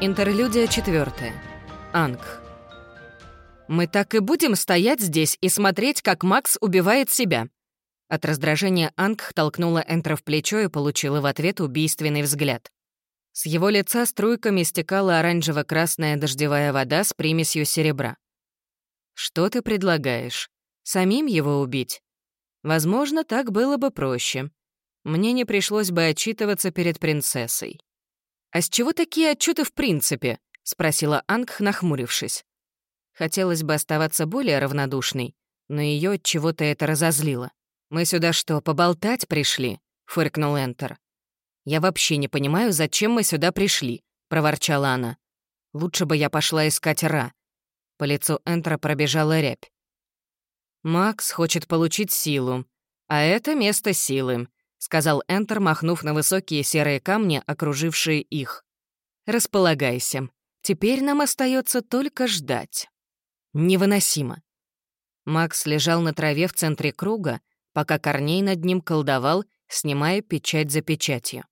Интерлюдия четвертая. Анг. «Мы так и будем стоять здесь и смотреть, как Макс убивает себя». От раздражения Анг толкнула Энтера в плечо и получила в ответ убийственный взгляд. С его лица струйками стекала оранжево-красная дождевая вода с примесью серебра. «Что ты предлагаешь? Самим его убить? Возможно, так было бы проще. Мне не пришлось бы отчитываться перед принцессой». «А с чего такие отчеты в принципе?» — спросила Анг, нахмурившись. Хотелось бы оставаться более равнодушной, но ее от чего-то это разозлило. «Мы сюда что, поболтать пришли?» — фыркнул Энтер. «Я вообще не понимаю, зачем мы сюда пришли», — проворчала она. «Лучше бы я пошла искать Ра». По лицу Энтера пробежала рябь. «Макс хочет получить силу, а это место силы сказал Энтер, махнув на высокие серые камни, окружившие их. «Располагайся. Теперь нам остается только ждать». Невыносимо. Макс лежал на траве в центре круга, пока Корней над ним колдовал, снимая печать за печатью.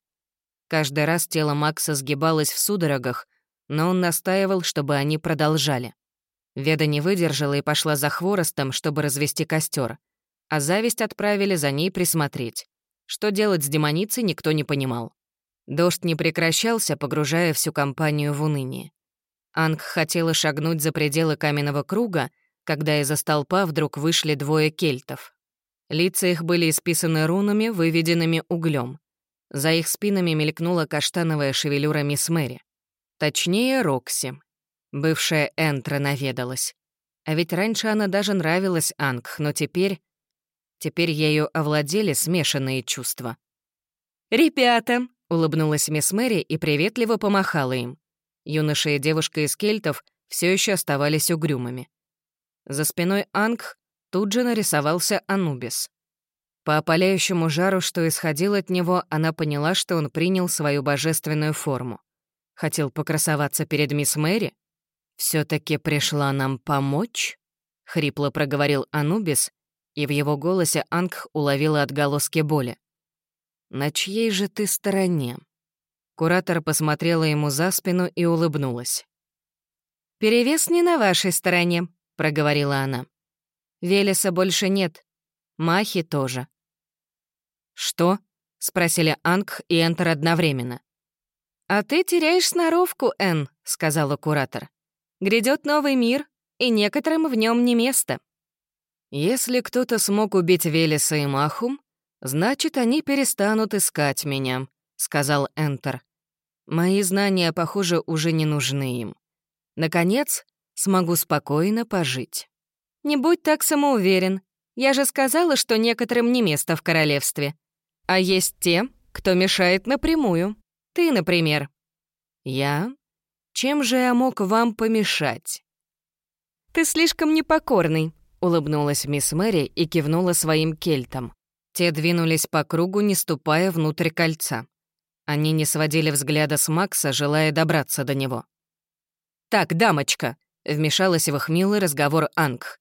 Каждый раз тело Макса сгибалось в судорогах, но он настаивал, чтобы они продолжали. Веда не выдержала и пошла за хворостом, чтобы развести костер, а зависть отправили за ней присмотреть. Что делать с демоницей, никто не понимал. Дождь не прекращался, погружая всю компанию в уныние. Анг хотела шагнуть за пределы каменного круга, когда из-за столпа вдруг вышли двое кельтов. Лица их были исписаны рунами, выведенными углем. За их спинами мелькнула каштановая шевелюра мисс Мэри. Точнее, Рокси. Бывшая Энтра наведалась. А ведь раньше она даже нравилась Анг, но теперь Теперь ею овладели смешанные чувства. «Ребята!» — улыбнулась мисс Мэри и приветливо помахала им. Юноша и девушка из кельтов все еще оставались угрюмыми. За спиной Анг тут же нарисовался Анубис. По опаляющему жару, что исходил от него, она поняла, что он принял свою божественную форму. Хотел покрасоваться перед мисс Мэри? все таки пришла нам помочь?» — хрипло проговорил Анубис и в его голосе Анг уловила отголоски боли. «На чьей же ты стороне?» Куратор посмотрела ему за спину и улыбнулась. «Перевес не на вашей стороне», — проговорила она. «Велеса больше нет. Махи тоже». «Что?» — спросили Анг и Энтер одновременно. «А ты теряешь сноровку, Эн», — сказала куратор. «Грядет новый мир, и некоторым в нем не место». Если кто-то смог убить Велеса и Махум, значит, они перестанут искать меня, сказал Энтер. Мои знания, похоже, уже не нужны им. Наконец, смогу спокойно пожить. Не будь так самоуверен. Я же сказала, что некоторым не место в королевстве. А есть те, кто мешает напрямую. Ты, например. Я? Чем же я мог вам помешать? Ты слишком непокорный, улыбнулась мисс Мэри и кивнула своим кельтам. Те двинулись по кругу, не ступая внутрь кольца. Они не сводили взгляда с Макса, желая добраться до него. «Так, дамочка», — вмешалась в их милый разговор Анг.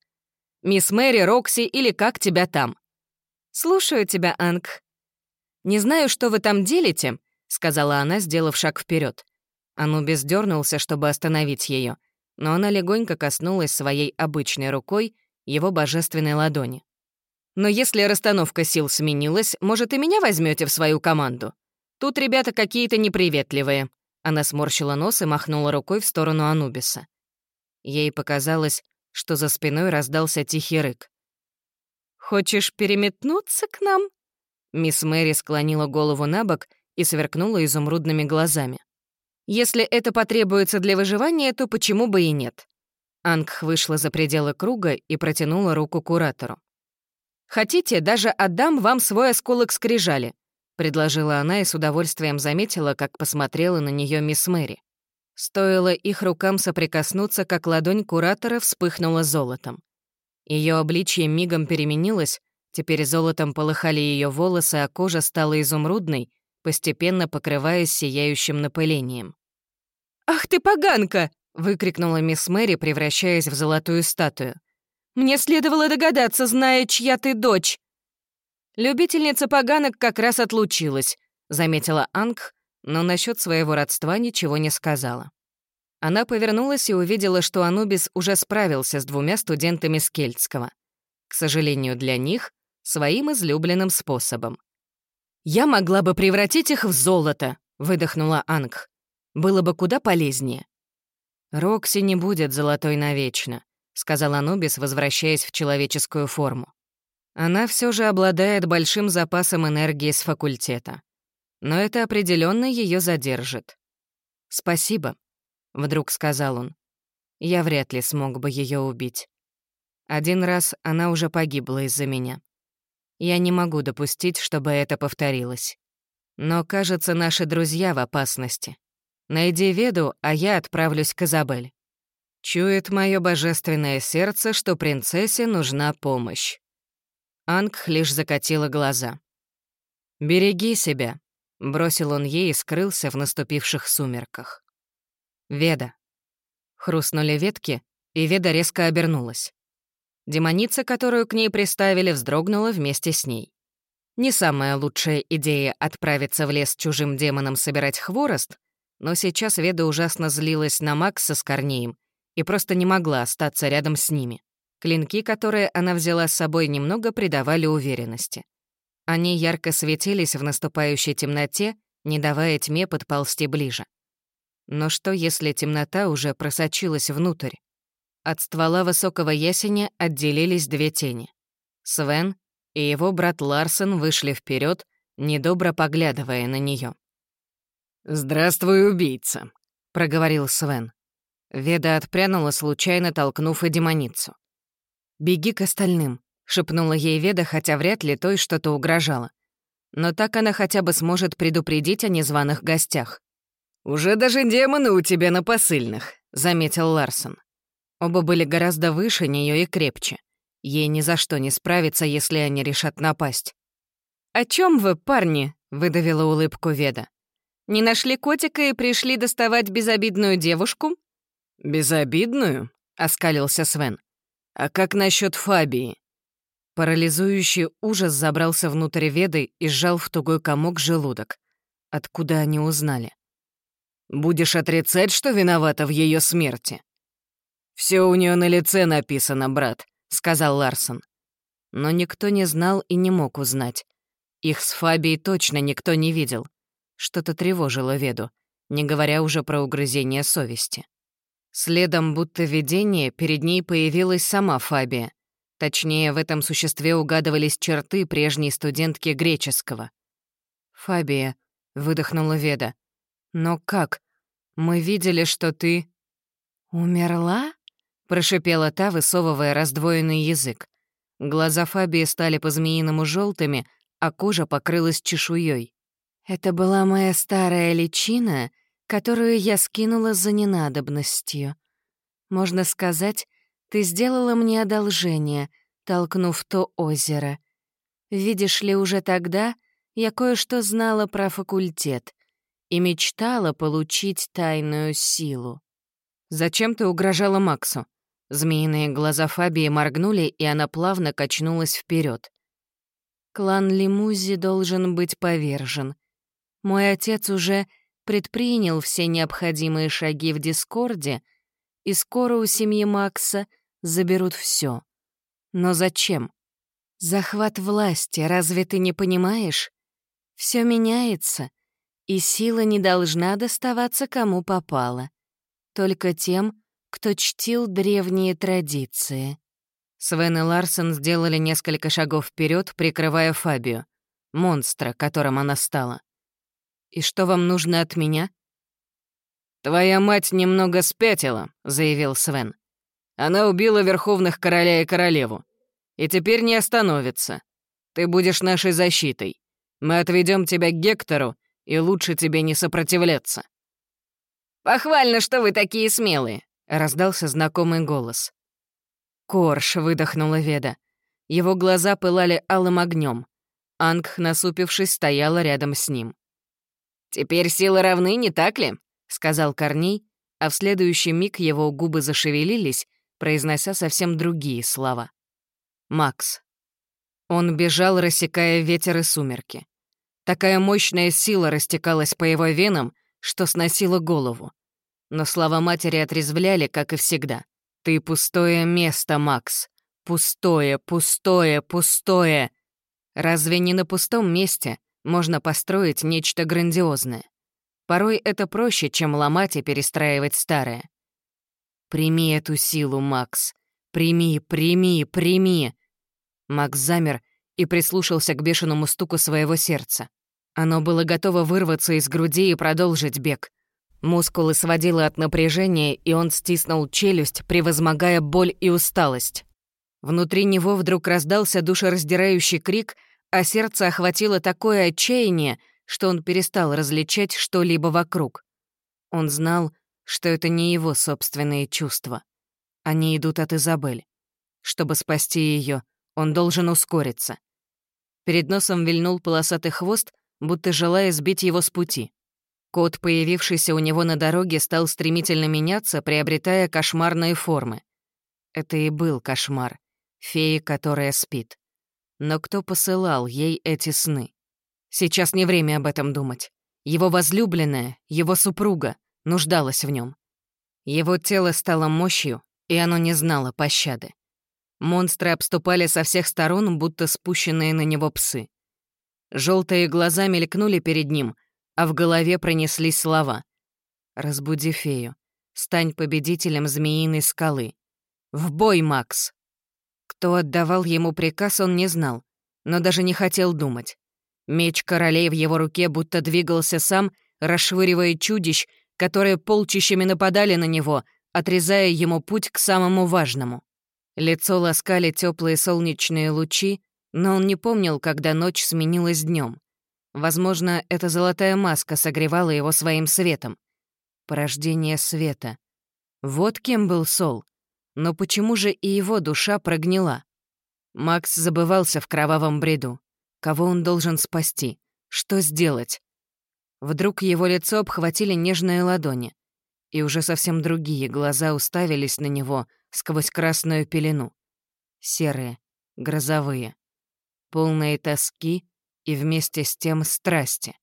«Мисс Мэри, Рокси или как тебя там?» «Слушаю тебя, Анг». «Не знаю, что вы там делите», — сказала она, сделав шаг вперед. Анубис дернулся, чтобы остановить ее, но она легонько коснулась своей обычной рукой его божественной ладони. «Но если расстановка сил сменилась, может, и меня возьмете в свою команду? Тут ребята какие-то неприветливые». Она сморщила нос и махнула рукой в сторону Анубиса. Ей показалось, что за спиной раздался тихий рык. «Хочешь переметнуться к нам?» Мисс Мэри склонила голову на бок и сверкнула изумрудными глазами. «Если это потребуется для выживания, то почему бы и нет? Ангх вышла за пределы круга и протянула руку куратору. «Хотите, даже отдам вам свой осколок скрижали», — предложила она и с удовольствием заметила, как посмотрела на нее мисс Мэри. Стоило их рукам соприкоснуться, как ладонь куратора вспыхнула золотом. Ее обличье мигом переменилось, теперь золотом полыхали ее волосы, а кожа стала изумрудной, постепенно покрываясь сияющим напылением. «Ах ты поганка!» — выкрикнула мисс Мэри, превращаясь в золотую статую. «Мне следовало догадаться, зная, чья ты дочь!» «Любительница поганок как раз отлучилась», — заметила Анг, но насчет своего родства ничего не сказала. Она повернулась и увидела, что Анубис уже справился с двумя студентами Скельдского. К сожалению для них, своим излюбленным способом. «Я могла бы превратить их в золото», — выдохнула Анг. «Было бы куда полезнее». «Рокси не будет золотой навечно», — сказал Анубис, возвращаясь в человеческую форму. Она все же обладает большим запасом энергии с факультета. Но это определенно ее задержит. «Спасибо», — вдруг сказал он. «Я вряд ли смог бы ее убить. Один раз она уже погибла из-за меня. Я не могу допустить, чтобы это повторилось. Но, кажется, наши друзья в опасности. Найди Веду, а я отправлюсь к Изабель. Чует мое божественное сердце, что принцессе нужна помощь. Анг лишь закатила глаза. «Береги себя», — бросил он ей и скрылся в наступивших сумерках. «Веда». Хрустнули ветки, и Веда резко обернулась. Демоница, которую к ней приставили, вздрогнула вместе с ней. Не самая лучшая идея отправиться в лес чужим демонам собирать хворост, но сейчас Веда ужасно злилась на Макса с Корнеем и просто не могла остаться рядом с ними. Клинки, которые она взяла с собой, немного придавали уверенности. Они ярко светились в наступающей темноте, не давая тьме подползти ближе. Но что, если темнота уже просочилась внутрь? От ствола высокого ясеня отделились две тени. Свен и его брат Ларсон вышли вперед, недобро поглядывая на нее. «Здравствуй, убийца», — проговорил Свен. Веда отпрянула, случайно толкнув и демоницу. «Беги к остальным», — шепнула ей Веда, хотя вряд ли той что-то угрожало. Но так она хотя бы сможет предупредить о незваных гостях. «Уже даже демоны у тебя на посыльных», — заметил Ларсон. Оба были гораздо выше нее и крепче. Ей ни за что не справиться, если они решат напасть. «О чем вы, парни?» — выдавила улыбку Веда. «Не нашли котика и пришли доставать безобидную девушку?» «Безобидную?» — оскалился Свен. А как насчет Фабии? Парализующий ужас забрался внутрь Веды и сжал в тугой комок желудок. Откуда они узнали? Будешь отрицать, что виновата в ее смерти? Все у нее на лице написано, брат, сказал Ларсон. Но никто не знал и не мог узнать. Их с Фабией точно никто не видел. Что-то тревожило Веду, не говоря уже про угрызение совести. Следом, будто видение, перед ней появилась сама Фабия. Точнее, в этом существе угадывались черты прежней студентки греческого. «Фабия», — выдохнула Веда. «Но как? Мы видели, что ты...» «Умерла?» — прошипела та, высовывая раздвоенный язык. Глаза Фабии стали по-змеиному желтыми, а кожа покрылась чешуей. «Это была моя старая личина, которую я скинула за ненадобностью. Можно сказать, ты сделала мне одолжение, толкнув то озеро. Видишь ли, уже тогда я кое-что знала про факультет и мечтала получить тайную силу. «Зачем ты угрожала Максу?» Змеиные глаза Фабии моргнули, и она плавно качнулась вперед. «Клан Лимузи должен быть повержен. Мой отец уже предпринял все необходимые шаги в Дискорде, и скоро у семьи Макса заберут все. Но зачем? Захват власти, разве ты не понимаешь? Все меняется, и сила не должна доставаться кому попало. Только тем, кто чтил древние традиции. Свен и Ларсон сделали несколько шагов вперед, прикрывая Фабию, монстра, которым она стала. «И что вам нужно от меня?» «Твоя мать немного спятила», — заявил Свен. «Она убила верховных короля и королеву. И теперь не остановится. Ты будешь нашей защитой. Мы отведем тебя к Гектору, и лучше тебе не сопротивляться». «Похвально, что вы такие смелые», — раздался знакомый голос. «Корж», — выдохнула Веда. Его глаза пылали алым огнем. Анг, насупившись, стояла рядом с ним. «Теперь силы равны, не так ли?» — сказал Корней, а в следующий миг его губы зашевелились, произнося совсем другие слова. «Макс». Он бежал, рассекая ветер и сумерки. Такая мощная сила растекалась по его венам, что сносила голову. но слова матери отрезвляли, как и всегда. «Ты пустое место, Макс. Пустое, пустое, пустое». Разве не на пустом месте можно построить нечто грандиозное? Порой это проще, чем ломать и перестраивать старое. «Прими эту силу, Макс. Прими, прими, прими!» Макс замер и прислушался к бешеному стуку своего сердца. Оно было готово вырваться из груди и продолжить бег. Мускулы сводило от напряжения, и он стиснул челюсть, превозмогая боль и усталость. Внутри него вдруг раздался душераздирающий крик, а сердце охватило такое отчаяние, что он перестал различать что-либо вокруг. Он знал, что это не его собственные чувства. Они идут от Изабель. Чтобы спасти ее, он должен ускориться. Перед носом вильнул полосатый хвост, будто желая сбить его с пути. Кот, появившийся у него на дороге, стал стремительно меняться, приобретая кошмарные формы. Это и был кошмар. Фея, которая спит. Но кто посылал ей эти сны? Сейчас не время об этом думать. Его возлюбленная, его супруга, нуждалась в нем. Его тело стало мощью, и оно не знало пощады. Монстры обступали со всех сторон, будто спущенные на него псы. Желтые глаза мелькнули перед ним, а в голове пронеслись слова. «Разбуди фею. Стань победителем змеиной скалы. В бой, Макс!» Кто отдавал ему приказ, он не знал, но даже не хотел думать. Меч королей в его руке будто двигался сам, расшвыривая чудищ, которые полчищами нападали на него, отрезая ему путь к самому важному. Лицо ласкали теплые солнечные лучи, но он не помнил, когда ночь сменилась днем. Возможно, эта золотая маска согревала его своим светом. Порождение света. Вот кем был Сол. Но почему же и его душа прогнила? Макс забывался в кровавом бреду. Кого он должен спасти? Что сделать? Вдруг его лицо обхватили нежные ладони, и уже совсем другие глаза уставились на него сквозь красную пелену. Серые, грозовые, полные тоски и вместе с тем страсти.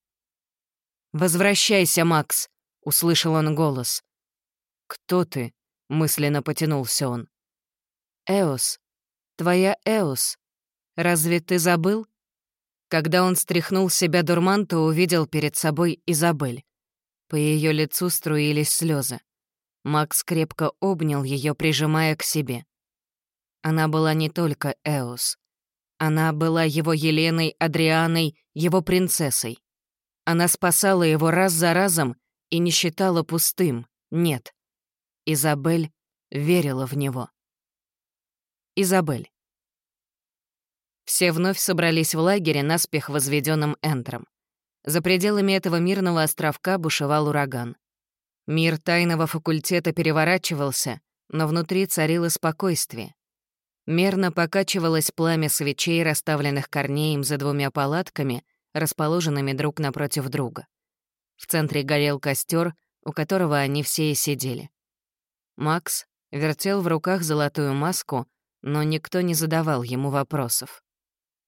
«Возвращайся, Макс!» — услышал он голос. «Кто ты?» — мысленно потянулся он. «Эос. Твоя Эос. Разве ты забыл?» Когда он стряхнул себя дурман, то увидел перед собой Изабель. По ее лицу струились слезы. Макс крепко обнял ее, прижимая к себе. Она была не только Эос. Она была его Еленой, Адрианой, его принцессой. Она спасала его раз за разом и не считала пустым, нет. Изабель верила в него. Изабель. Все вновь собрались в лагере, наспех возведенном Энтером. За пределами этого мирного островка бушевал ураган. Мир тайного факультета переворачивался, но внутри царило спокойствие. Мерно покачивалось пламя свечей, расставленных корнеем за двумя палатками, расположенными друг напротив друга. В центре горел костер, у которого они все и сидели. Макс вертел в руках золотую маску, но никто не задавал ему вопросов.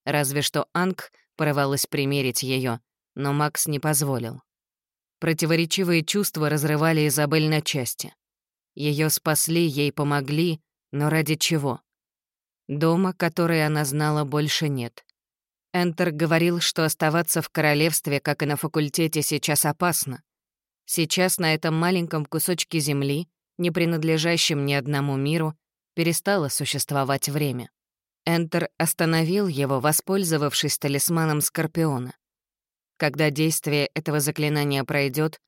Разве что Анг порывалась примерить ее, но Макс не позволил. Противоречивые чувства разрывали Изабель на части. Ее спасли, ей помогли, но ради чего? Дома, который она знала, больше нет. Энтер говорил, что оставаться в королевстве, как и на факультете, сейчас опасно. Сейчас на этом маленьком кусочке земли, не принадлежащем ни одному миру, перестало существовать время. Энтер остановил его, воспользовавшись талисманом Скорпиона. Когда действие этого заклинания пройдет,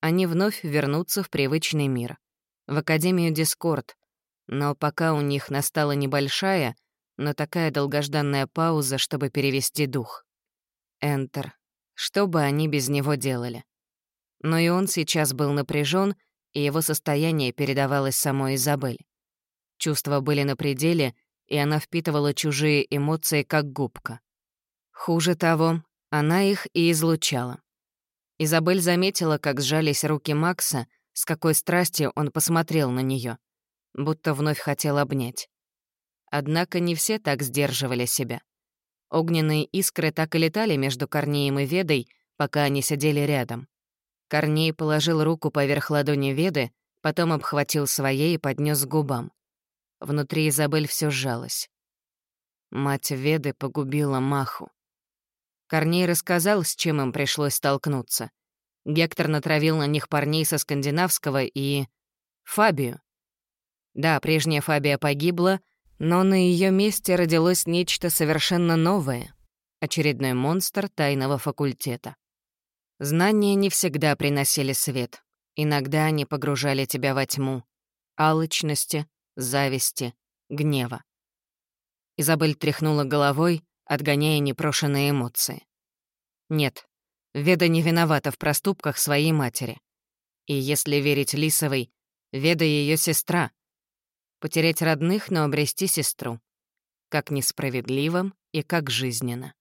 они вновь вернутся в привычный мир, в Академию Дискорд, но пока у них настала небольшая, но такая долгожданная пауза, чтобы перевести дух. Энтер. Что бы они без него делали? Но и он сейчас был напряжен, и его состояние передавалось самой Изабель. Чувства были на пределе, и она впитывала чужие эмоции как губка. Хуже того, она их и излучала. Изабель заметила, как сжались руки Макса, с какой страстью он посмотрел на нее, будто вновь хотел обнять. Однако не все так сдерживали себя. Огненные искры так и летали между Корнеем и Ведой, пока они сидели рядом. Корней положил руку поверх ладони Веды, Потом обхватил своей и поднес к губам. Внутри Изабель все сжалось. Мать Веды погубила Маху. Корней рассказал, с чем им пришлось столкнуться. Гектор натравил на них парней со скандинавского и... Фабию. Да, прежняя Фабия погибла, но на ее месте родилось нечто совершенно новое — очередной монстр тайного факультета. Знания не всегда приносили свет. Иногда они погружали тебя во тьму. Алчности, зависти, гнева. Изабель тряхнула головой, отгоняя непрошенные эмоции. Нет, Веда не виновата в проступках своей матери. И если верить Лисовой, Веда — ее сестра. Потерять родных, но обрести сестру. Как несправедливо и как жизненно.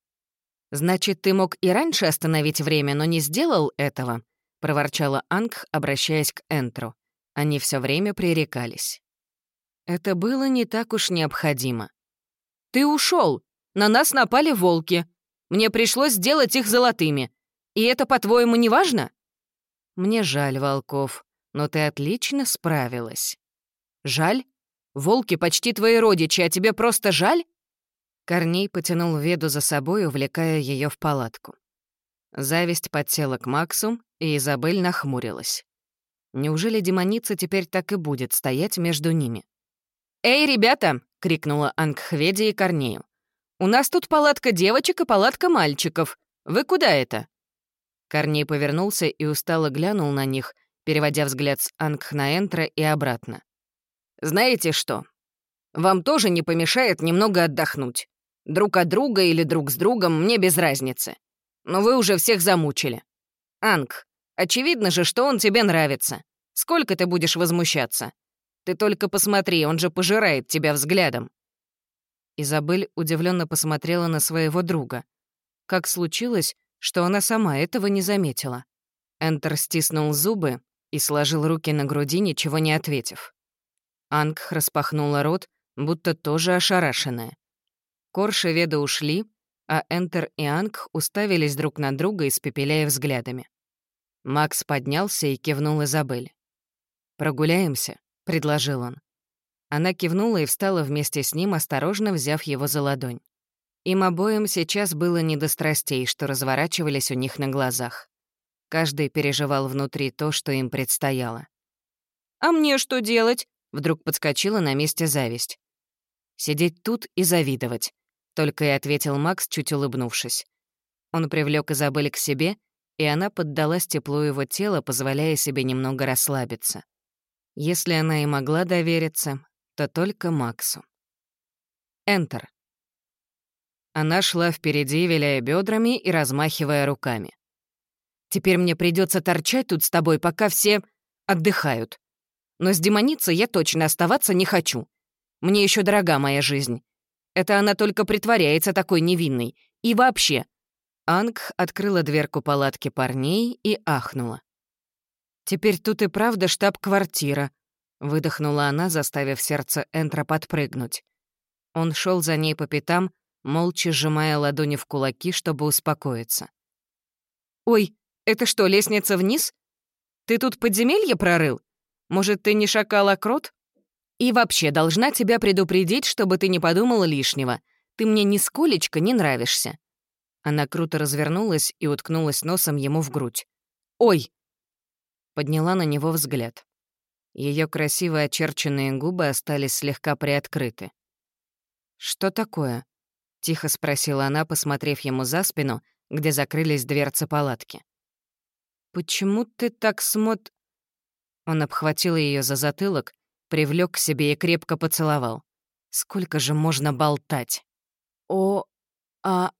«Значит, ты мог и раньше остановить время, но не сделал этого?» — проворчала Анг, обращаясь к Энтру. Они все время пререкались. Это было не так уж необходимо. «Ты ушел. На нас напали волки. Мне пришлось сделать их золотыми. И это, по-твоему, не важно?» «Мне жаль, волков, но ты отлично справилась». «Жаль? Волки почти твои родичи, а тебе просто жаль?» Корней потянул Веду за собой, увлекая ее в палатку. Зависть подсела к Максу, и Изабель нахмурилась. Неужели демоница теперь так и будет стоять между ними? «Эй, ребята!» — крикнула Ангхведе и Корнею. «У нас тут палатка девочек и палатка мальчиков. Вы куда это?» Корней повернулся и устало глянул на них, переводя взгляд с Ангх на Энтра и обратно. «Знаете что? Вам тоже не помешает немного отдохнуть. Друг от друга или друг с другом, мне без разницы. Но вы уже всех замучили. Анг, очевидно же, что он тебе нравится. Сколько ты будешь возмущаться? Ты только посмотри, он же пожирает тебя взглядом». Изабель удивленно посмотрела на своего друга. Как случилось, что она сама этого не заметила? Энтер стиснул зубы и сложил руки на груди, ничего не ответив. Анг распахнула рот, будто тоже ошарашенная. Корш и Веда ушли, а Энтер и Анг уставились друг на друга, испепеляя взглядами. Макс поднялся и кивнул Изабель. «Прогуляемся», — предложил он. Она кивнула и встала вместе с ним, осторожно взяв его за ладонь. Им обоим сейчас было не до страстей, что разворачивались у них на глазах. Каждый переживал внутри то, что им предстояло. «А мне что делать?» — вдруг подскочила на месте зависть. «Сидеть тут и завидовать. Только и ответил Макс, чуть улыбнувшись. Он привлек Изабель к себе, и она поддалась теплу его тела, позволяя себе немного расслабиться. Если она и могла довериться, то только Максу. Энтер. Она шла впереди, виляя бедрами и размахивая руками. «Теперь мне придется торчать тут с тобой, пока все отдыхают. Но с демоницей я точно оставаться не хочу. Мне еще дорога моя жизнь. Это она только притворяется такой невинной. И вообще...» Анг открыла дверку палатки парней и ахнула. «Теперь тут и правда штаб-квартира», — выдохнула она, заставив сердце Энтра подпрыгнуть. Он шел за ней по пятам, молча сжимая ладони в кулаки, чтобы успокоиться. «Ой, это что, лестница вниз? Ты тут подземелье прорыл? Может, ты не шакал, а крот?» И вообще, должна тебя предупредить, чтобы ты не подумала лишнего. Ты мне нисколечко не нравишься». Она круто развернулась и уткнулась носом ему в грудь. «Ой!» Подняла на него взгляд. Ее красиво очерченные губы остались слегка приоткрыты. «Что такое?» — тихо спросила она, посмотрев ему за спину, где закрылись дверцы палатки. «Почему ты так смот...» Он обхватил ее за затылок, привлек к себе и крепко поцеловал. Сколько же можно болтать? О, а,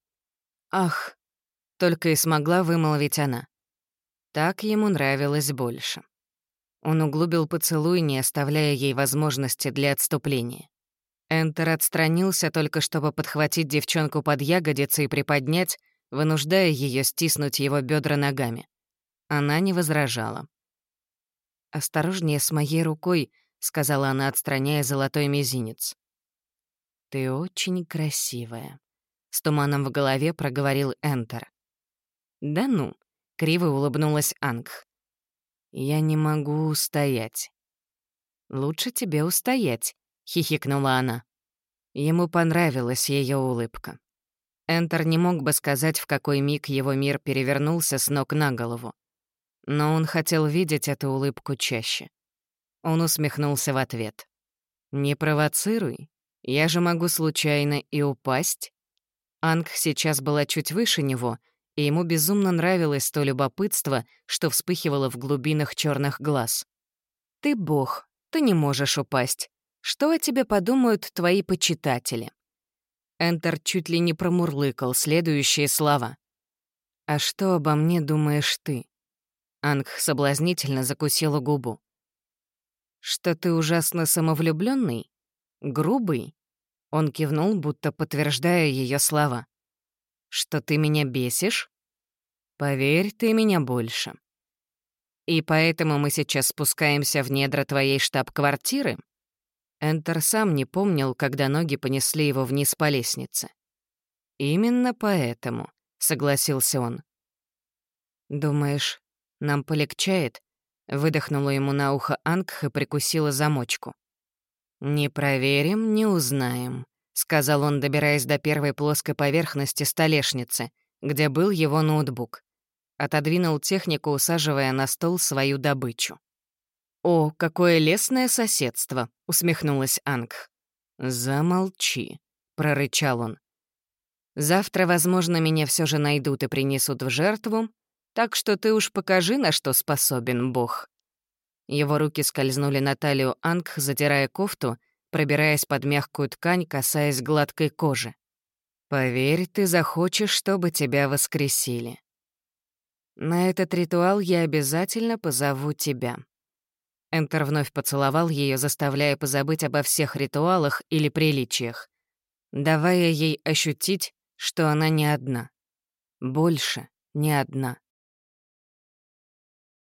ах, только и смогла вымолвить она. Так ему нравилось больше. Он углубил поцелуй, не оставляя ей возможности для отступления. Энтер отстранился только, чтобы подхватить девчонку под ягодицы и приподнять, вынуждая ее стиснуть его бедра ногами. Она не возражала. «Осторожнее с моей рукой», — сказала она, отстраняя золотой мизинец. «Ты очень красивая», — с туманом в голове проговорил Энтер. «Да ну», — криво улыбнулась Анг. «Я не могу устоять. Лучше тебе устоять», — хихикнула она. Ему понравилась ее улыбка. Энтер не мог бы сказать, в какой миг его мир перевернулся с ног на голову. Но он хотел видеть эту улыбку чаще. Он усмехнулся в ответ. «Не провоцируй. Я же могу случайно и упасть». Анг сейчас была чуть выше него, и ему безумно нравилось то любопытство, что вспыхивало в глубинах черных глаз. «Ты бог, ты не можешь упасть. Что о тебе подумают твои почитатели?» Энтер чуть ли не промурлыкал следующие слова. «А что обо мне думаешь ты?» Анг соблазнительно закусила губу. «Что ты ужасно самовлюбленный, Грубый?» Он кивнул, будто подтверждая ее слова. «Что ты меня бесишь? Поверь, ты меня больше. И поэтому мы сейчас спускаемся в недра твоей штаб-квартиры?» Энтер сам не помнил, когда ноги понесли его вниз по лестнице. «Именно поэтому», — согласился он. «Думаешь, нам полегчает?» — выдохнула ему на ухо Ангх и прикусила замочку. «Не проверим, не узнаем», — сказал он, добираясь до первой плоской поверхности столешницы, где был его ноутбук. Отодвинул технику, усаживая на стол свою добычу. «О, какое лесное соседство!» — усмехнулась Анг. «Замолчи», — прорычал он. «Завтра, возможно, меня все же найдут и принесут в жертву, так что ты уж покажи, на что способен Бог». Его руки скользнули на талию Анг, затирая кофту, пробираясь под мягкую ткань, касаясь гладкой кожи. «Поверь, ты захочешь, чтобы тебя воскресили. На этот ритуал я обязательно позову тебя». Энтер вновь поцеловал ее, заставляя позабыть обо всех ритуалах или приличиях, давая ей ощутить, что она не одна. Больше не одна.